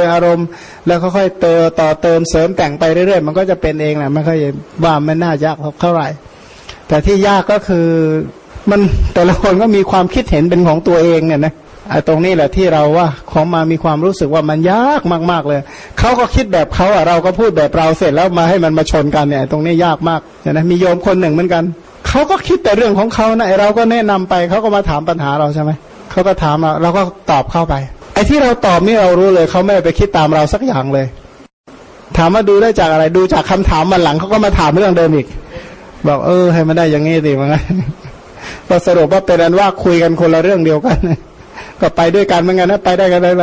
อารมณ์แล้วค่อยๆเติมต่อเติมเสริมแต่งไปเรื่อยๆ มันก็จะเป็นเองแหละไม่ค่อยว่ามันน่ายากเท่าไหร่ แต่ที่ยากก็คือมันแต่ละคนก็มีความคิดเห็นเป็นของตัวเองเนี่ยนะไอ้ตรงนี้แหละที่เราว่าของมามีความรู้สึกว่ามันยากมากๆเลยเขาก็คิดแบบเขาอะเราก็พูดแบบเราเสร็จแล้วมาให้มันมาชนกันเนี่ย ตรงนี้ยากมากนะมีโยมคนหนึ่งเหมือนกันเขาก็คิดแต่เรื่องของเขานะเราก็แนะนำไปเขาก็มาถามปัญหาเราใช่ไหมเขาก็ถามเราเราก็ตอบเข้าไป ไอ้ที่เราตอบนี่เรารู้เลยเขาไม่ไปคิดตามเราสักอย่างเลย ถามมาดูได้จากอะไรดูจากคำถามมันหลังเขาก็มาถามเรื่องเดิมอีก บอกเออ ให้มันได้อย่างงี้สิมันก็สรุปว่าเป็นอันว่าคุยกันคนละเรื่องเดียวกันก็ไปด้วยกันเหมือนกันนะไปได้กันเลย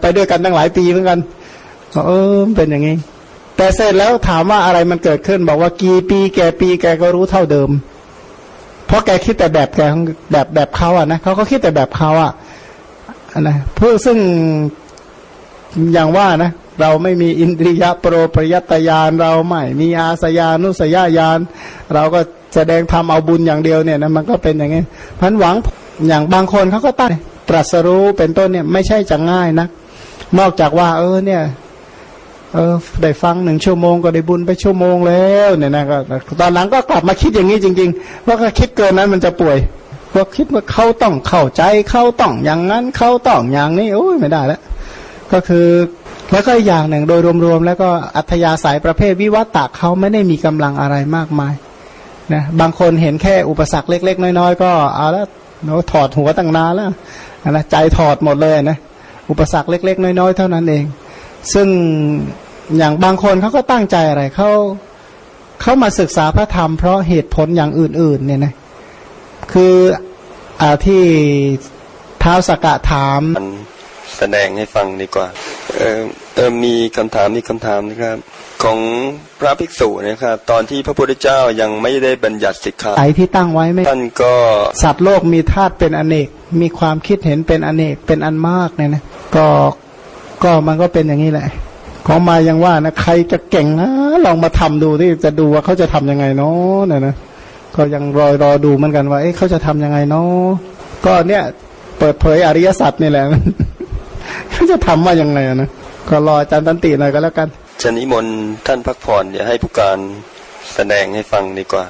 ไปด้วยกันตั้งหลายปีเหมือนกันเออเป็นอย่างนี้แต่เสร็จแล้วถามว่าอะไรมันเกิดขึ้น บอกว่ากี่ปีแกปีแกก็รู้เท่าเดิม เพราะแกคิดแต่แบบแกแบบแบบเขาอะนะเขาก็คิดแต่แบบเขาอะ นะเพื่อซึ่งอย่างว่านะ เราไม่มีอินทรียะโปรปริยตยานเราไม่มีอาสยานุสยญาณเราก็แสดงทำเอาบุญอย่างเดียวเนี่ยนะมันก็เป็นอย่างนี้พันหวังอย่างบางคนเขาก็ตั้งตรัสรู้เป็นต้นเนี่ยไม่ใช่จะง่ายนะนอกจากว่า เออเนี่ยเออได้ฟังหนึ่งชั่วโมงก็ได้บุญไปชั่วโมงแล้วเนี่ยนะก็ตอนหลังก็กลับมาคิดอย่างนี้จริงๆว่าก็คิดเกินนั้นมันจะป่วย ก็คิดว่าเขาต้องเข้าใจเขาต้องอย่างนั้นเขาต้องอย่างนี้โอ้ยไม่ได้แล้วก็คือแล้วก็อย่างหนึ่งโดยรวมๆแล้วก็อัธยาศัยประเภทวิวัตตะเขาไม่ได้มีกำลังอะไรมากมายนะบางคนเห็นแค่อุปสรรคเล็ก ๆ น้อยๆ ก็เอาแล้วเนาถอดหัวตั้งนานแล้วนะใจถอดหมดเลยนะอุปสรรคเล็ก ๆ น้อยๆ เท่านั้นเอง ซึ่งอย่างบางคนเขาก็ตั้งใจอะไรเขาเขามาศึกษาพระธรรมเพราะเหตุผลอย่างอื่นๆเนี่ยนะคือ อาที่เท้าสกกะถาม แสดงให้ฟังดีกว่า เออเออมีคำถามมีคำถามนะครับ ของพระภิกษุนะครับตอนที่พระพุทธเจ้ายังไม่ได้บัญญัติสิกขาไอที่ตั้งไว้ไม่ท่านก็สัตว์โลกมีธาตุเป็นอเนก มีความคิดเห็นเป็นอเนกเป็นอันมากเนี่ยนะก็ก็มันก็เป็นอย่างนี้แหละ ของมายังว่านะใครจะเก่งนะลองมาทำดูที่จะดูว่าเขาจะทํำยังไงเนาะเนี่ยนะ ก็ยังรอรอดูเหมือนกันว่า เอ๊ะเขาจะทํำยังไงเนาะก็เนี่ย เปิดเผยอริยสัจนี่แหละเขาจะทำว่ายังไงนะก็รออาจารย์ตันติหน่อยก็แล้วกันชนิมนท่านพักผ่อนเดี๋ยวให้ผู้การแสดงให้ฟังดีกว่า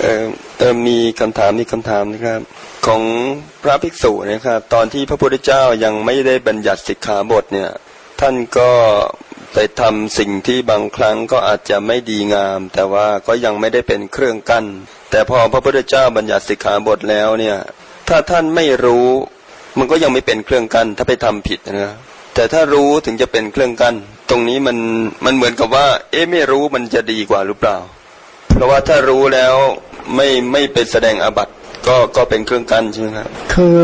เออเออมีคำถามมีคำถามนะครับ ของพระภิกษุนะครับ ตอนที่พระพุทธเจ้ายังไม่ได้บัญญัติสิกขาบทเนี่ย ท่านก็ไปทำสิ่งที่บางครั้งก็อาจจะไม่ดีงาม แต่ว่าก็ยังไม่ได้เป็นเครื่องกัน้น แต่พอพระพุทธเจ้าบัญญัติสิกขาบทแล้วเนี่ย ถ้าท่านไม่รู้มันก็ยังไม่เป็นเครื่องกัน้นถ้าไปทำผิดนะแต่ถ้ารู้ถึงจะเป็นเครื่องกัน้นตรงนี้มันมันเหมือนกับว่า เอ๊ะไม่รู้มันจะดีกว่าหรือเปล่า เพราะว่าถ้ารู้แล้วไม่ไม่ไปแสดงอาบัติก็ก็เป็นเครื่องกั้นใช่ไหมครับคือ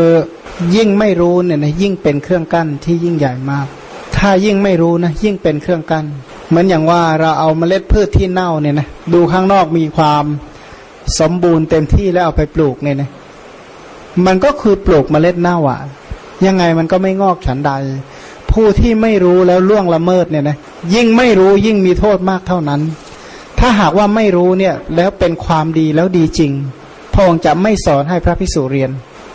ยิ่งไม่รู้เนี่ยนะยิ่งเป็นเครื่องกั้นที่ยิ่งใหญ่มาก ถ้ายิ่งไม่รู้นะยิ่งเป็นเครื่องกั้นเหมือนอย่างว่าเราเอาเมล็ดพืชที่เน่าเนี่ยนะดูข้างนอกมีความ สมบูรณ์เต็มที่แล้วเอาไปปลูกเนี่ยนะมันก็คือปลูกเมล็ดเน่าอะยังไงมันก็ไม่งอกฉันใด ผู้ที่ไม่รู้แล้วล่วงละเมิดเนี่ยนะยิ่งไม่รู้ยิ่งมีโทษมากเท่านั้น ถ้าหากว่าไม่รู้เนี่ยแล้วเป็นความดีแล้วดีจริงพระองค์จะไม่สอนให้พระพิสุเรียน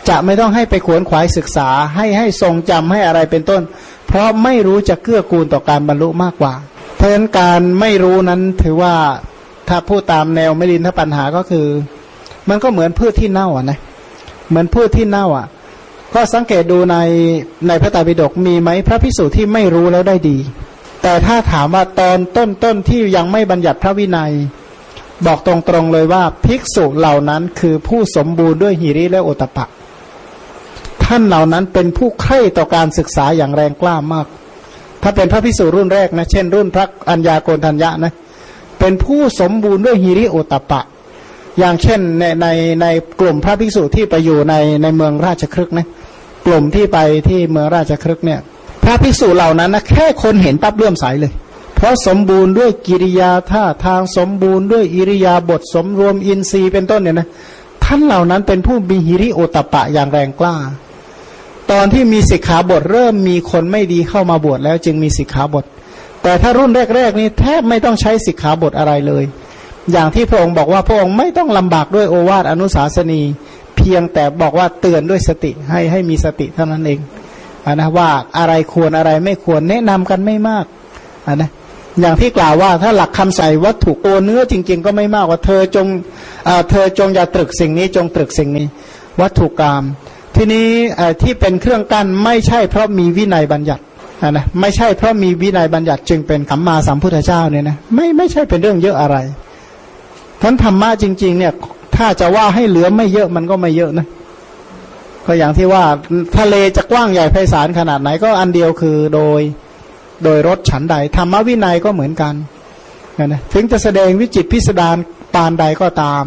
จะไม่ต้องให้ไปขวนขวายศึกษา ให้ให้ทรงจำให้อะไรเป็นต้น เพราะไม่รู้จะเกื้อกูลต่อการบรรลุมากกว่า เพราะฉะนั้นการไม่รู้นั้นถือว่า ถ้าพูดตามแนวไม่ลินถ้าปัญหาก็คือ มันก็เหมือนพืชที่เน่าอะนะเหมือนพืชที่เน่าอะ ก็สังเกตดูในในพระไตรปิฎกมีไหมพระพิสุที่ไม่รู้แล้วได้ดี แต่ถ้าถามว่าตอนต้นต้นที่ยังไม่บัญญัติพระวินัย บอกตรงๆเลยว่าภิกษุเหล่านั้นคือผู้สมบูรณ์ด้วยหิริและโอตปะ ท่านเหล่านั้นเป็นผู้ใคร่ต่อการศึกษาอย่างแรงกล้ามาก ถ้าเป็นพระพิสุรุ่นแรกนะเช่น รุ่นพระอัญญาโกณทัญญะนะเเป็นผู้สมบูรณ์ด้วยหิริโอตปะ อย่างเช่นในในในกลุ่มพระภิกษุที่ไปอยู่ในในเมืองราชครึกนะกลุ่มที่ไปที่เมืองราชครึกเนี่ย พระภิกษุเหล่านั้นนะแค่คนเห็นปั๊บเลื่อมใสเลย เพราะสมบูรณ์ด้วยกิริยาท่าทางสมบูรณ์ด้วยอิริยาบถสมรวมอินทรีย์เป็นต้นเนี่ยนะท่านเหล่านั้นเป็นผู้มีหิริโอตปะอย่างแรงกล้า ตอนที่มีสิกขาบทเริ่มมีคนไม่ดีเข้ามาบวชแล้วจึงมีสิกขาบท แต่ถ้ารุ่นแรกๆนี่แทบไม่ต้องใช้สิกขาบทอะไรเลย อย่างที่พระองค์บอกว่าพระองค์ไม่ต้องลำบากด้วยโอวาทอนุสาสนี เพียงแต่บอกว่าเตือนด้วยสติให้ให้มีสติเท่านั้นเองอนะว่าอะไรควรอะไรไม่ควรแนะนำกันไม่มากอนะอย่างที่กล่าวว่าถ้าหลักคำใส่วัตถุตัวเนื้อจริง ๆ ก็ไม่มากว่าเธอจงเธอจงอย่าตรึกสิ่งนี้จงตรึกสิ่งนี้ วัตถุกรรมทีนี้ที่เป็นเครื่องกั้นไม่ใช่เพราะมีวินัยบัญญัติ นะไม่ใช่เพราะมีวินัยบัญญัติจึงเป็นขัมมาสัมพุทธเจ้าเนี่ยนะไม่ไม่ใช่เป็นเรื่องเยอะอะไรท่านธรรมะจริง ๆ เนี่ย ถ้าจะว่าให้เหลือไม่เยอะมันก็ไม่เยอะนะก็อย่างที่ว่าทะเลจะกว้างใหญ่ไพศาลขนาดไหนก็อันเดียวคือโดยโดยรถฉันใดธรรมวินัยก็เหมือนกันนะถึงจะแสดงวิจิตพิสดารปานใดก็ตาม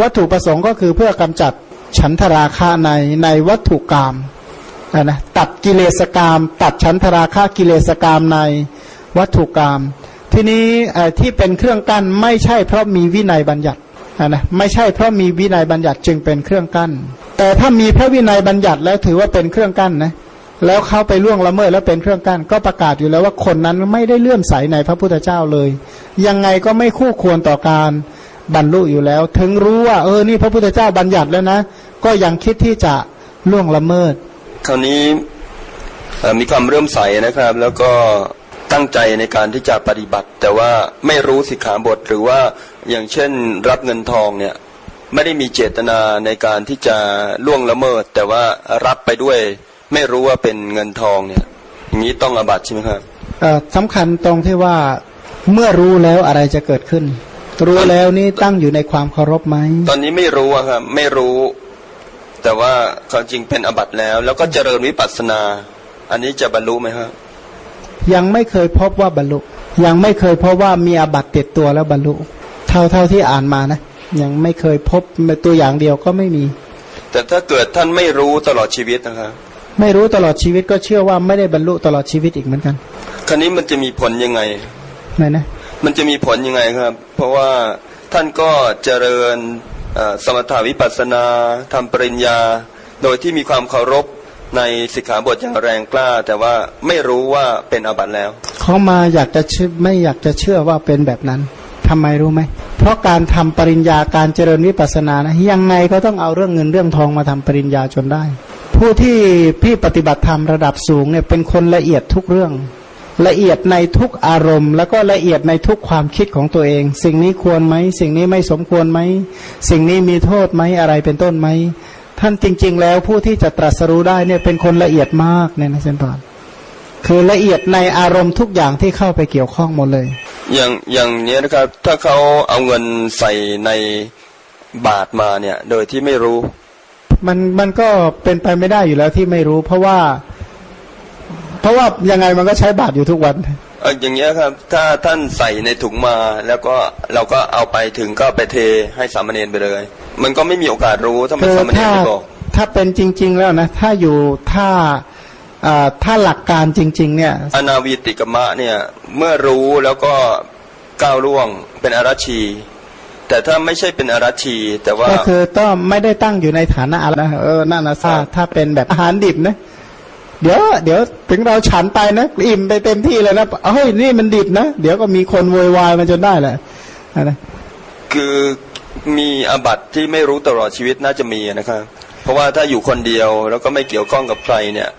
วัตถุประสงค์ก็คือเพื่อกำจัดฉันทราคะในในวัตถุกรรม นะตัดกิเลสกรรม ตัดฉันทราคะกิเลสกรรมในวัตถุกรรม ทีนี้ที่เป็นเครื่องกั้นไม่ใช่เพราะมีวินัยบัญญัตินะไม่ใช่เพราะมีวินัยบัญญัติจึงเป็นเครื่องกั้น แต่ถ้ามีพระวินัยบัญญัติแล้วถือว่าเป็นเครื่องกั้นนะแล้วเขาไปล่วงละเมิดแล้วเป็นเครื่องกั้น ก็ประกาศอยู่แล้วว่าคนนั้นไม่ได้เลื่อมใสในพระพุทธเจ้าเลย ยังไงก็ไม่คู่ควรต่อการบรรลุอยู่แล้ว ถึงรู้ว่าเออนี่พระพุทธเจ้าบัญญัติแล้วนะ ก็ยังคิดที่จะล่วงละเมิด คราวนี้มีความเริ่มใสนะครับ แล้วก็ตั้งใจในการที่จะปฏิบัติ แต่ว่าไม่รู้สิกขาบทหรือว่าอย่างเช่นรับเงินทองเนี่ยไม่ได้มีเจตนาในการที่จะล่วงละเมิด แต่ว่ารับไปด้วยไม่รู้ว่าเป็นเงินทองเนี่ยอย่างนี้ต้องอบัตใช่ไหมครับสำคัญตรงที่ว่าเมื่อรู้แล้วอะไรจะเกิดขึ้น รู้แล้วนี่ตั้งอยู่ในความเคารพไหมตอนนี้ไม่รู้ครับไม่รู้ แต่ว่าความจริงเป็นอบัตแล้ว แล้วก็เจริญวิปัสสนา อันนี้จะบรรลุไหมครับยังไม่เคยพบว่าบรรลุ ยังไม่เคยพบว่ามีอบัตติดตัวแล้วบรรลุ เท่าเท่าที่อ่านมานะ ยังไม่เคยพบตัวอย่างเดียวก็ไม่มี แต่ถ้าเกิดท่านไม่รู้ตลอดชีวิตนะครับไม่รู้ตลอดชีวิตก็เชื่อว่าไม่ได้บรรลุตลอดชีวิตอีกเหมือนกันคราวนี้มันจะมีผลยังไงไหนนะมันจะมีผลยังไงครับ เพราะว่าท่านก็เจริญ สมถาวิปัสนาทำปริญญา โดยที่มีความเคารพในสิกขาบทอย่างแรงกล้า แต่ว่าไม่รู้ว่าเป็นอบัตแล้ว เขามาอยากจะชื่อไม่อยากจะเชื่อว่าเป็นแบบนั้นทำไมรู้ไหม เพราะการทำปริญญาการเจริญวิปัสนานะยังไงก็ต้องเอาเรื่องเงินเรื่องทองมาทำปริญญาจนได้ ผู้ที่พี่ปฏิบัติธรรมระดับสูงเนี่ยเป็นคนละเอียดทุกเรื่อง ละเอียดในทุกอารมณ์ แล้วก็ละเอียดในทุกความคิดของตัวเอง สิ่งนี้ควรไหม สิ่งนี้ไม่สมควรไหม สิ่งนี้มีโทษไหมอะไรเป็นต้นไหม ท่านจริง ๆ แล้วผู้ที่จะตรัสรู้ได้เนี่ยเป็นคนละเอียดมากเนี่ยนะเช่นตอนคือละเอียดในอารมณ์ทุกอย่างที่เข้าไปเกี่ยวข้องหมดเลย อย่างอย่างนี้นะครับ ถ้าเขาเอาเงินใส่ในบาทมาเนี่ย โดยที่ไม่รู้ มันมันก็เป็นไปไม่ได้อยู่แล้วที่ไม่รู้ เพราะว่า เพราะว่ายังไงมันก็ใช้บาทอยู่ทุกวันเอออย่างเงี้ยครับ ถ้าท่านใส่ในถุงมาแล้วก็เราก็เอาไปถึงก็ไปเทให้สามเณรไปเลย มันก็ไม่มีโอกาสรู้ถ้าไม่สามเณรไม่บอกถ้าเป็นจริง ๆ แล้วนะ ถ้าอยู่ถ้าถ้าหลักการจริง ๆ เนี่ยอนาวิติกมะเนี่ยเมื่อรู้แล้วก็ก้าวล่วงเป็นอรัชี แต่ถ้าไม่ใช่เป็นอารัชี แต่ว่าก็คือต้องไม่ได้ตั้งอยู่ในฐานะอะไรนะเออนั่นนะถ้าถ้าเป็นแบบอาหารดิบนะ เดี๋ยวเดี๋ยวถึงเราฉันไปนะอิ่มไปเต็มที่เลยนะเฮ้ยนี่มันดิบนะ เดี๋ยวก็มีคนโวยวายมาจนได้แหละนะคือมีอาบัติที่ไม่รู้ตลอดชีวิตน่าจะมีนะครับ เพราะว่าถ้าอยู่คนเดียวแล้วก็ไม่เกี่ยวข้องกับใครเนี่ย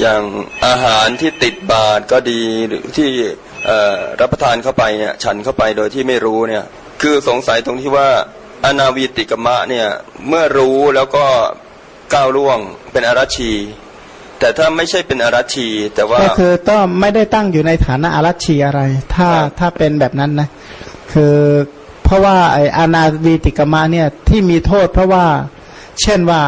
อย่างอาหารที่ติดบาตรก็ดีหรือที่รับประทานเข้าไปเนี่ยฉันเข้าไปโดยที่ไม่รู้เนี่ย คือสงสัยตรงที่ว่าอนาวีติกมะเนี่ยเมื่อรู้แล้วก็ก้าวล่วงเป็นอารัชี แต่ถ้าไม่ใช่เป็นอารัชีแต่ว่าก็คือต้องไม่ได้ตั้งอยู่ในฐานะอารัชีอะไร ถ้าถ้าเป็นแบบนั้นนะคือเพราะว่าไออนาวีติกมะเนี่ยที่มีโทษเพราะว่าเช่นว่า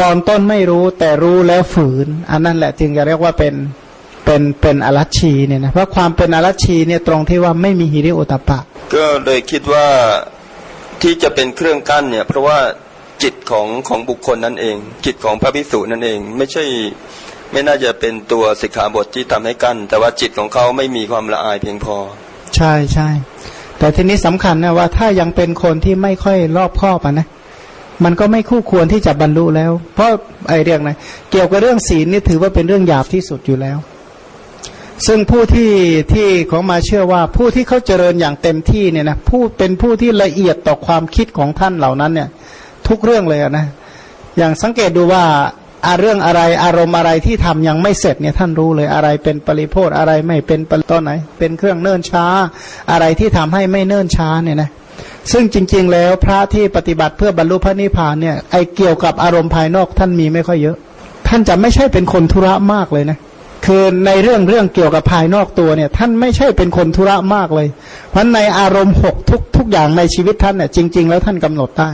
ตอนต้นไม่รู้แต่รู้แล้วฝืน อันนั้นแหละจึงจะเรียกว่าเป็นเป็นเป็นอรัชชีเนี่ยนะเพราะความเป็นอรัชชีเนี่ยตรงที่ว่าไม่มีฮิริโอตปะ ก็เลยคิดว่าที่จะเป็นเครื่องกั้นเนี่ย เพราะว่า จิตของของบุคคลนั่นเอง จิตของพระภิกษุนั่นเอง ไม่ใช่ไม่น่าจะเป็นตัวสิกขาบทที่ทำให้กั้นแต่ว่าจิตของเขาไม่มีความละอายเพียงพอ ใช่ใช่แต่ทีนี้สำคัญนะว่าถ้ายังเป็นคนที่ไม่ค่อยรอบคอบอะนะมันก็ไม่คู่ควรที่จะบรรลุแล้ว เพราะไอเรื่องนะเกี่ยวกับเรื่องศีลนี่ถือว่าเป็นเรื่องหยาบที่สุดอยู่แล้ว ซึ่งผู้ที่ที่ของมาเชื่อว่าผู้ที่เขาเจริญอย่างเต็มที่เนี่ยนะผู้เป็นผู้ที่ละเอียดต่อความคิดของท่านเหล่านั้นเนี่ย ทุกเรื่องเลยนะอย่างสังเกตดูว่าอาเรื่องอะไรอารมณ์อะไรที่ทำยังไม่เสร็จเนี่ยท่านรู้เลยอะไรเป็นปริโพธอะไรไม่เป็นปริตอนไหน เป็นเครื่องเนิ่นช้า อะไรที่ทำให้ไม่เนิ่นช้าเนี่ยนะซึ่งจริง ๆ แล้วพระที่ปฏิบัติเพื่อบรรลุพระนิพพานเนี่ยไอเกี่ยวกับอารมณ์ภายนอกท่านมีไม่ค่อยเยอะ ท่านจะไม่ใช่เป็นคนธุระมากเลยนะคือในเรื่องเรื่องเกี่ยวกับภายนอกตัวเนี่ย ท่านไม่ใช่เป็นคนธุระมากเลย เพราะในอารมณ์หกทุกทุกอย่างในชีวิตท่านเนี่ยจริง ๆ แล้วท่านกำหนดได้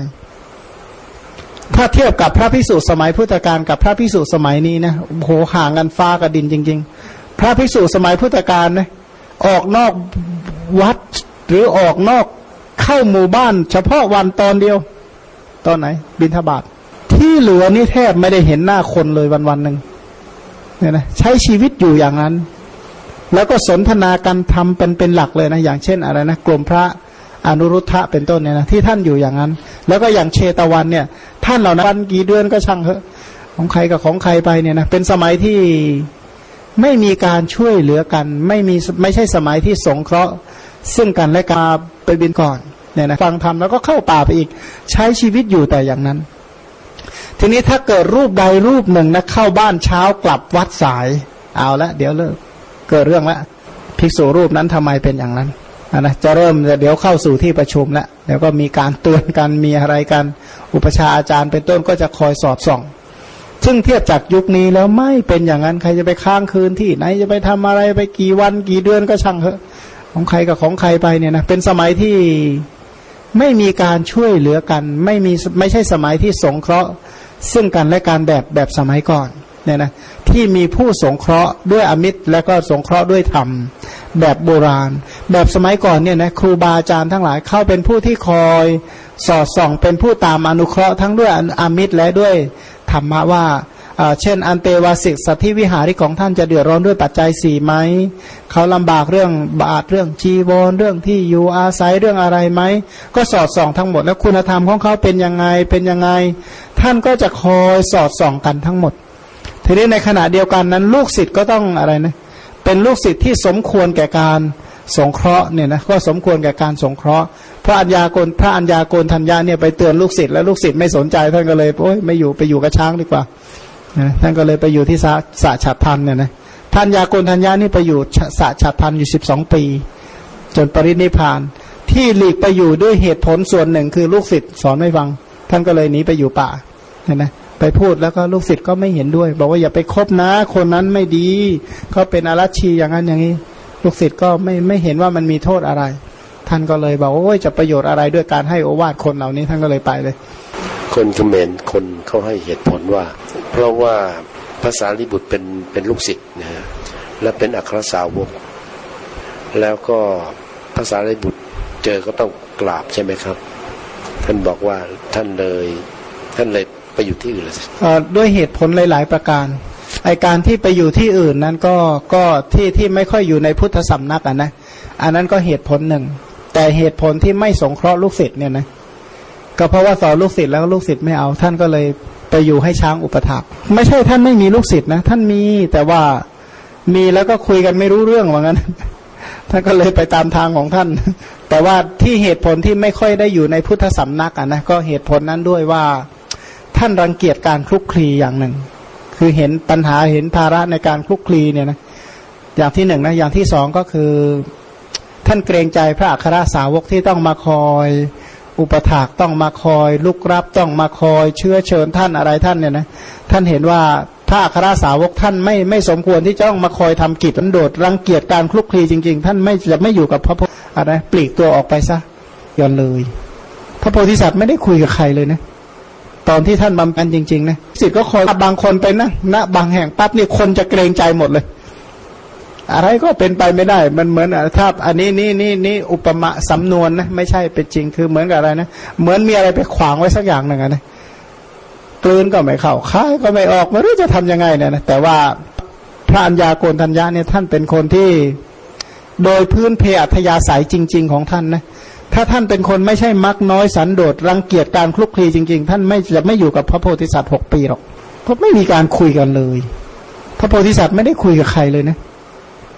ถ้าเทียบกับพระพิสุสมัยพุทธกาลกับพระพิสุสมัยนี้นะโหห่างกันฟ้ากับดินจริง ๆ พระพิสุสมัยพุทธกาลนะออกนอกวัดหรือออกนอกเข้าหมู่บ้าน เฉพาะวันตอนเดียว ตอนไหน บินทบาทที่เหลือนี่แทบไม่ได้เห็นหน้าคนเลยวันวันหนึ่งเนี่ยนะใช้ชีวิตอยู่อย่างนั้น แล้วก็สนทนากันทำเป็นเป็นหลักเลยนะ อย่างเช่นอะไรนะกลุ่มพระ อนุรุทธะเป็นต้นเนี่ยนะที่ท่านอยู่อย่างนั้น แล้วก็อย่างเชตวันเนี่ย ท่านเหล่านั้นวันกี่เดือนก็ช่างเถอะของใครกับของใครไปเนี่ยนะเป็นสมัยที่ไม่มีการช่วยเหลือกัน ไม่มีไม่ใช่สมัยที่สงเคราะห์ ซึ่งกันและกันไปบินก่อนเนี่ยนะฟังธรรมแล้วก็เข้าป่าไปอีกใช้ชีวิตอยู่แต่อย่างนั้น ทีนี้ถ้าเกิดรูปใดรูปหนึ่งนะเข้าบ้านเช้ากลับวัดสาย เอาละเดี๋ยวเลิกเกิดเรื่องละภิกษุรูปนั้นทำไมเป็นอย่างนั้น นะจะเริ่มเดี๋ยวเข้าสู่ที่ประชุมแล้วเดี๋ยวก็มีการเตือนกันมีอะไรกันอุปชาอาจารย์เป็นต้นก็จะคอยสอดส่อง ซึ่งเทียบจากยุคนี้แล้วไม่เป็นอย่างนั้นใครจะไปค้างคืนที่ไหนจะไปทำอะไรไปกี่วันกี่เดือนก็ช่างเถอะของใครกับของใครไปเนี่ยนะเป็นสมัยที่ไม่มีการช่วยเหลือกัน ไม่มีไม่ใช่สมัยที่สงเคราะห์ ซึ่งกันและการแบบแบบสมัยก่อนเนี่ยนะที่มีผู้สงเคราะห์ด้วยอมิตรและก็สงเคราะห์ด้วยธรรม แบบโบราณ แบบสมัยก่อนเนี่ยนะครูบาอาจารย์ทั้งหลายเข้าเป็นผู้ที่คอยสอดส่องเป็นผู้ตามอนุเคราะห์ทั้งด้วยอามิตรและด้วยธรรมะว่าเช่น อันเตวาสิกสัตธิวิหาริของท่านจะเดือดร้อนด้วยปัจจัยสี่ไหม เขาลำบากเรื่องบาทเรื่องจีวรเรื่องที่อยู่อาศัยเรื่องอะไรไหม ก็สอดส่องทั้งหมด แล้วคุณธรรมของเขาเป็นยังไงเป็นยังไง ท่านก็จะคอยสอดส่องกันทั้งหมด ทีนี้ในขณะเดียวกันนั้นลูกศิษย์ก็ต้องอะไรนะ เป็นลูกศิษย์ที่สมควรแก่การสงเคราะห์เนี่ยนะก็สมควรแก่การสงเคราะห์พระอัญญาโกนพระอัญญาโกนทัญญาเนี่ยไปเตือนลูกศิษย์แล้วลูกศิษย์ไม่สนใจท่านก็เลยโอ้ยไม่อยู่ไปอยู่กับช้างดีกว่าท่านก็เลยไปอยู่ที่สะสะฉัดพันเนี่ยนะท่านยากรทัญญานี่ไปอยู่สะฉัดพันอยู่สิบสองปี จนปรินิพาน ที่หลีกไปอยู่ด้วยเหตุผลส่วนหนึ่งคือลูกศิษย์สอนไม่ฟัง ท่านก็เลยหนีไปอยู่ป่าเนี่ยนะ ไปพูดแล้วก็ลูกศิษย์ก็ไม่เห็นด้วย บอกว่าอย่าไปคบนะ คนนั้นไม่ดีเขาเป็นอารัชีอย่างนั้นอย่างนี้ ลูกศิษย์ก็ไม่ไม่เห็นว่ามันมีโทษอะไร ท่านก็เลยบอกโอ้ยจะประโยชน์อะไรด้วยการให้โอวาทคนเหล่านี้ท่านก็เลยไปเลย คนเขมรคนเขาให้เหตุผลว่า เพราะว่าภาษาลิบุตรเป็นเป็นลูกศิษย์นะฮะและเป็นอัครสาวก แล้วก็ภาษาลิบุตรเจอก็ต้องกราบใช่ไหมครับ ท่านบอกว่าท่านเลยท่านเลย ไปอยู่ที่อื่นเลยด้วยเหตุผลหลาย ๆ ประการไอการที่ไปอยู่ที่อื่นนั้นก็ก็ที่ที่ไม่ค่อยอยู่ในพุทธสำนักอะนะอันนั้นก็เหตุผลหนึ่ง แต่เหตุผลที่ไม่สงเคราะห์ลูกศิษย์เนี่ยนะก็เพราะว่าสอนลูกศิษย์แล้วลูกศิษย์ไม่เอา ท่านก็เลยไปอยู่ให้ช้างอุปถัมภ์ไม่ใช่ท่านไม่มีลูกศิษย์นะ ท่านมีแต่ว่ามีแล้วก็คุยกันไม่รู้เรื่องว่างั้นท่านก็เลยไปตามทางของท่าน แต่ว่าที่เหตุผลที่ไม่ค่อยได้อยู่ในพุทธสำนักอะนะก็เหตุผลนั้นด้วยว่า ท่านรังเกียจการคลุกคลีอย่างหนึ่ง คือเห็นปัญหาเห็นภาระในการคลุกคลีเนี่ยนะอย่างที่หนึ่งนะอย่างที่สองก็คือ ท่านเกรงใจพระอัครสาวกที่ต้องมาคอย อุปถากต้องมาคอย ลุกรับต้องมาคอย เชื้อเชิญท่านอะไรท่านเนี่ยนะท่านเห็นว่าพระอัครสาวกท่านไม่ไม่สมควรที่จะต้องมาคอยทำกิจอันโดดรังเกียจการคลุกคลีจริง ๆ ท่านไม่จะไม่อยู่กับพระพุทธอะไรปลีกตัวออกไปซะย้อนเลย พระโพธิสัตว์ไม่ได้คุยกับใครเลยนะ ตอนที่ท่านบำเพ็ญจริงๆนะสิทธิ์ก็คอยบางคนไปนะณบางแห่งปั๊บนี่คนจะเกรงใจหมดเลย อะไรก็เป็นไปไม่ได้ มันเหมือนถ้าอันนี้นี่นี่นี่อุปมาสำนวนนะไม่ใช่เป็นจริงคือเหมือนกับอะไรนะเหมือนมีอะไรไปขวางไว้สักอย่างหนึ่งนะกลืนก็ไม่เข้าค้ายก็ไม่ออกไม่รู้จะทํำยังไงเนี่ยนะแต่ว่าพระัญญาโกนทัญญาเนี่ยท่านเป็นคนที่ โดยพื้นเพอัธยาศัยจริง ๆ ของท่านนะ ถ้าท่านเป็นคนไม่ใช่มักน้อยสันโดษรังเกียจการคลุกคลีจริง ๆ ท่านไม่จะไม่อยู่กับพระโพธิสัตว์หกปีหรอกเพราะไม่มีการคุยกันเลย พระโพธิสัตว์ไม่ได้คุยกับใครเลยนะ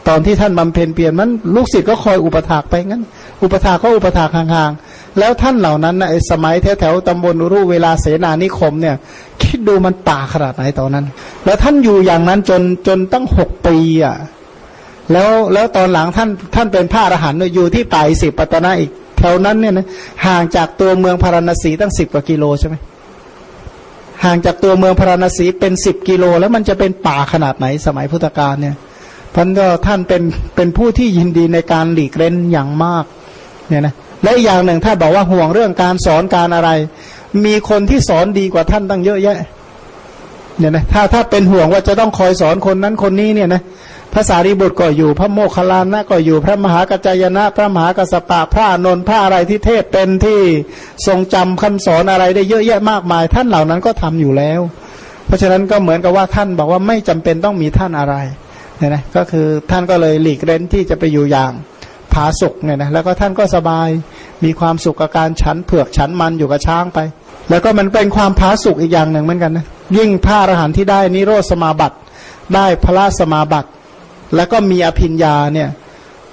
ตอนที่ท่านบำเพ็ญเปลี่ยนมันลูกศิษย์ก็คอยอุปถากไปงั้น อุปถากก็อุปถากห่างๆ แล้วท่านเหล่านั้นนะสมัยแถวแถวๆตำบลรุเวลาเสนานิคมเนี่ย คิดดูมันป่าขนาดไหนตอนนั้น แล้วท่านอยู่อย่างนั้นจนจนตั้งหกปีอะแล้วแล้วตอนหลังท่านท่านเป็นพระอรหันต์อยู่ที่ป่าอิสิปตนะอีก แถวนั้นเนี่ยนะห่างจากตัวเมืองพาราณสีตั้งสิบกว่ากิโลใช่ไหมห่างจากตัวเมืองพาราณสีเป็นสิบกิโล แล้วมันจะเป็นป่าขนาดไหนสมัยพุทธกาลเนี่ยท่านก็ท่านเป็นเป็นผู้ที่ยินดีในการหลีกเล่นอย่างมากเนี่ยนะและอีกอย่างหนึ่งถ้าบอกว่าห่วงเรื่องการสอนการอะไร มีคนที่สอนดีกว่าท่านตั้งเยอะแยะเนี่ยนะถ้าถ้าเป็นห่วงว่าจะต้องคอยสอนคนนั้นคนนี้เนี่ยนะ ระสารีบุตรก็อยู่ พระโมคคัลลานะก็อยู่ พระมหากัจจายนะ พระมหากัสสปะ พระนนท์พระอะไรที่เทศเป็นที่ทรงจำคำสอนอะไรได้เยอะแยะมากมาย ท่านเหล่านั้นก็ทำอยู่แล้ว เพราะฉะนั้นก็เหมือนกับว่าท่านบอกว่าไม่จำเป็นต้องมีท่านอะไรเนี่ยนะก็คือท่านก็เลยหลีกเล่นที่จะไปอยู่อย่างผาสุกเนี่ยนะแล้วก็ท่านก็สบายมีความสุขกับการฉันเผือกฉันมันอยู่กับช้างไป แล้วก็มันเป็นความผาสุกอีกอย่างหนึ่งเหมือนกันนะยิ่งพระอรหันต์ที่ได้นิโรธสมาบัติได้พระสมาบัติ แล้วก็มีอภิญญาเนี่ย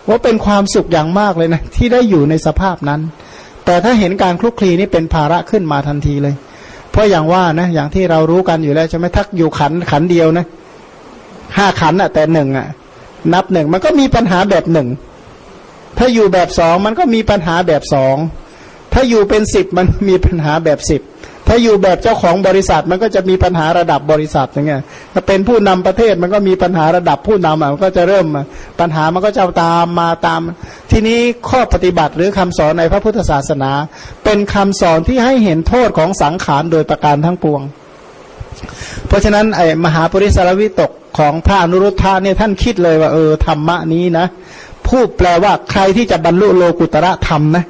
ว่าเป็นความสุขอย่างมากเลยนะ ที่ได้อยู่ในสภาพนั้น แต่ถ้าเห็นการคลุกคลีนี่เป็นภาระขึ้นมาทันทีเลย เพราะอย่างว่านะอย่างที่เรารู้กันอยู่แล้วใช่ไหมทักอยู่ขันขันเดียวนะห้าขันอะแต่หนึ่งอะนับหนึ่งมันก็มีปัญหาแบบหนึ่งถ้าอยู่แบบสองมันก็มีปัญหาแบบสองถ้าอยู่เป็นสิบมันมีปัญหาแบบสิบ ถ้าอยู่แบบเจ้าของบริษัทมันก็จะมีปัญหาระดับบริษัทอย่างเงี้ยถ้าเป็นผู้นำประเทศมันก็มีปัญหาระดับผู้นำมันก็จะเริ่มปัญหามันก็จะตามมาตาม ทีนี้ข้อปฏิบัติหรือคำสอนในพระพุทธศาสนา เป็นคำสอนที่ให้เห็นโทษของสังขารโดยประการทั้งปวง เพราะฉะนั้นไอ้มหาปริสารวิตกของพระอนุรุทธะเนี่ยท่านคิดเลยว่าเออธรรมะนี้นะผู้แปลว่าใครที่จะบรรลุโลกุตระธรรมนะ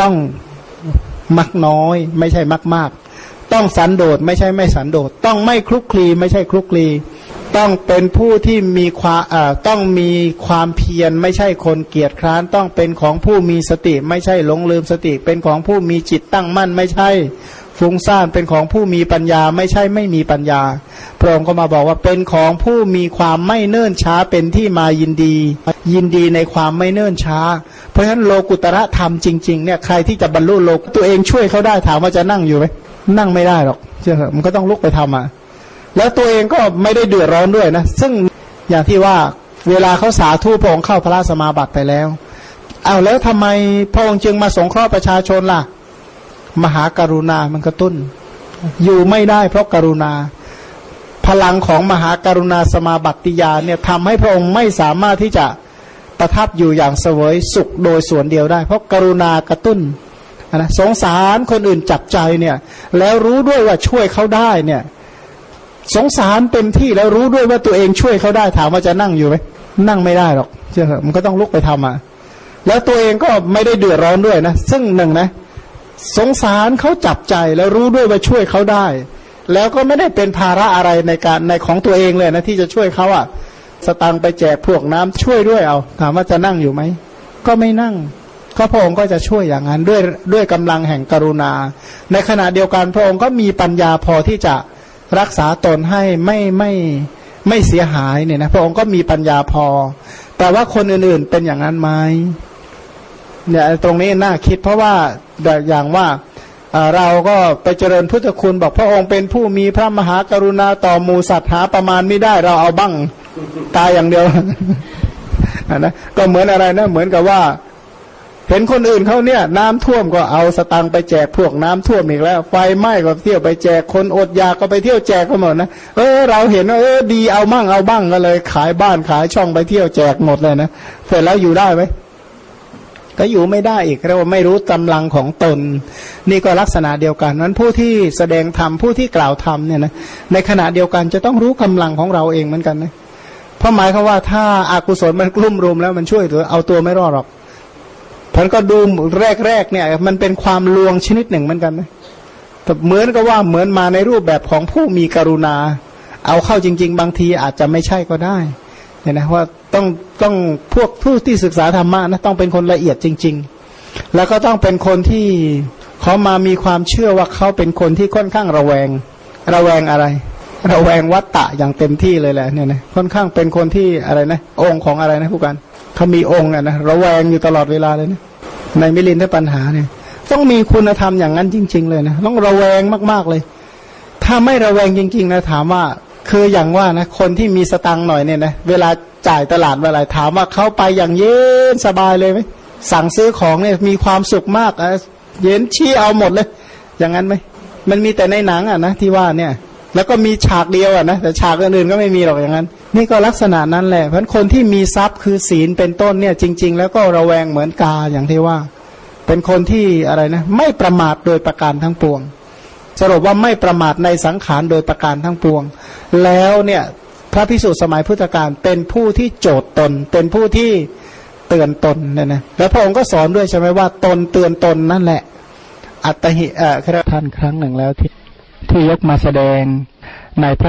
ต้อง มักน้อย ไม่ใช่มักมาก ต้องสันโดษไม่ใช่ไม่สันโดษต้องไม่คลุกคลีไม่ใช่คลุกคลี ต้องเป็นผู้ที่มีความต้องมีความเพียรไม่ใช่คนเกียจคร้าน ต้องเป็นของผู้มีสติ ไม่ใช่หลงลืมสติ เป็นของผู้มีจิตตั้งมั่นไม่ใช่ ฟุ้งซ่านเป็นของผู้มีปัญญาไม่ใช่ไม่มีปัญญา พระองค์ก็มาบอกว่าเป็นของผู้มีความไม่เนิ่นช้าเป็นที่มายินดี ยินดีในความไม่เนิ่นช้า เพราะฉะนั้นโลกุตระธรรมจริงๆเนี่ยใครที่จะบรรลุโลกตัวเองช่วยเขาได้ถามว่าจะนั่งอยู่ไหมนั่งไม่ได้หรอกเชื่อมันก็ต้องลุกไปทำอะแล้วตัวเองก็ไม่ได้เดือดร้อนด้วยนะซึ่งอย่างที่ว่าเวลาเขาสาธุพระองค์เข้าพระสมาบัติไปแล้วเอาแล้วทำไมพระองค์จึงมาสงเคราะห์ประชาชนล่ะ มหากรุณามันกระตุ้น อยู่ไม่ได้เพราะกรุณา พลังของมหากรุณาสมาบัติญาเนี่ยทำให้พระองค์ไม่สามารถที่จะประทับอยู่อย่างเสวยสุขโดยส่วนเดียวได้ เพราะกรุณากระตุ้นนะสงสารคนอื่นจับใจเนี่ย แล้วรู้ด้วยว่าช่วยเขาได้เนี่ย สงสารเต็มที่แล้วรู้ด้วยว่าตัวเองช่วยเขาได้ถามว่าจะนั่งอยู่ไหมนั่งไม่ได้หรอกเชื่อมันก็ต้องลุกไปทำอะแล้วตัวเองก็ไม่ได้เดือดร้อนด้วยนะ ซึ่งหนึ่งนะ สงสารเขาจับใจแล้วรู้ด้วยว่าช่วยเขาได้ แล้วก็ไม่ได้เป็นภาระอะไรในการในของตัวเองเลยนะที่จะช่วยเขาอะ สตังไปแจกพวกน้ำช่วยด้วยเอา ถามว่าจะนั่งอยู่ไหม ก็ไม่นั่งก็พระองค์ก็จะช่วยอย่างนั้นด้วยด้วยกำลังแห่งกรุณา ในขณะเดียวกันพระองค์ก็มีปัญญาพอที่จะรักษาตนให้ไม่ไม่ไม่เสียหายเนี่ยนะพระองค์ก็มีปัญญาพอ แต่ว่าคนอื่นๆเป็นอย่างนั้นไหม เนี่ยตรงนี้น่าคิดเพราะว่าอย่างว่าเราก็ไปเจริญพุทธคุณบอกพระองค์เป็นผู้มีพระมหากรุณาต่อมูสัตว์หาประมาณไม่ได้เราเอาบ้างตายอย่างเดียวนะก็เหมือนอะไรนะ เหมือนกับว่า เห็นคนอื่นเขาเนี่ย น้ำท่วมก็เอาสตังค์ไปแจกพวกน้ำท่วมอีกแล้วไฟไหม้ก็เที่ยวไปแจกคนอดอยากก็ไปเที่ยวแจกก็หมดนะเออเราเห็นว่าเออดีเอามั่งเอาบ้างก็เลย ขายบ้านขายช่องไปเที่ยวแจกหมดเลยนะเสร็จแล้วอยู่ได้ไหม ก็อยู่ไม่ได้อีกเรียกว่าไม่รู้กำลังของตน นี่ก็ลักษณะเดียวกันนั้นผู้ที่แสดงธรรมผู้ที่กล่าวธรรมเนี่ยนะในขณะเดียวกันจะต้องรู้กำลังของเราเองเหมือนกันนะเพราะหมายคือว่าถ้าอากุศลมันกลุ่มรุมแล้วมันช่วยตัวเอาตัวไม่รอดหรอกพันก็ดูแรกๆเนี่ย มันเป็นความลวงชนิดหนึ่งเหมือนกันนะแต่เหมือนกับว่าเหมือนมาในรูปแบบของผู้มีกรุณา เอาเข้าจริง ๆ บางทีอาจจะไม่ใช่ก็ได้ เนี่ยนะว่าต้องต้องพวกผู้ที่ศึกษาธรรมะนะต้องเป็นคนละเอียดจริง ๆ แล้วก็ต้องเป็นคนที่เขามามีความเชื่อว่าเขาเป็นคนที่ค่อนข้างระแวง ระแวงอะไร ระแวงวัตตะอย่างเต็มที่เลยแหละเนี่ยนะค่อนข้างเป็นคนที่อะไรนะ องค์ของอะไรนะผู้กันเขามีองค์อะนะระแวงอยู่ตลอดเวลาเลยนะในมิลินทปัญหาเนี่ย ต้องมีคุณธรรมอย่างนั้นจริง ๆ เลยนะต้องระแวงมากๆเลย ถ้าไม่ระแวงจริง ๆ นะถามว่า คืออย่างว่านะคนที่มีสตังหน่อยเนี่ยนะเวลาจ่ายตลาดเวลาถามว่าเขาไปอย่างเย็นสบายเลยไหมสั่งซื้อของเนี่ยมีความสุขมากอะเย็นชี้เอาหมดเลย อย่างนั้นไหมมันมีแต่ในหนังอะนะที่ว่าเนี่ย แล้วก็มีฉากเดียวอะนะแต่ฉากอื่นๆก็ไม่มีหรอกอย่างนั้น นี่ก็ลักษณะนั้นแหละเพราะคนที่มีทรัพย์คือศีลเป็นต้นเนี่ย จริง ๆ แล้วก็ระแวงเหมือนกาอย่างที่ว่า เป็นคนที่อะไรนะ ไม่ประมาทโดยประการทั้งปวง สรุปว่าไม่ประมาทในสังขารโดยประการทั้งปวง แล้วเนี่ยพระพิสุสมัยพุทธกาลเป็นผู้ที่โจทย์ตน เป็นผู้ที่เตือนตนเนี่ยนะแล้วพระองค์ก็สอนด้วยใช่ไหมว่าตนเตือนตนนั่นแหละ อัตหิเอ่อท่านครั้งหนึ่งแล้วที่ที่ยกมาแสดงในพระ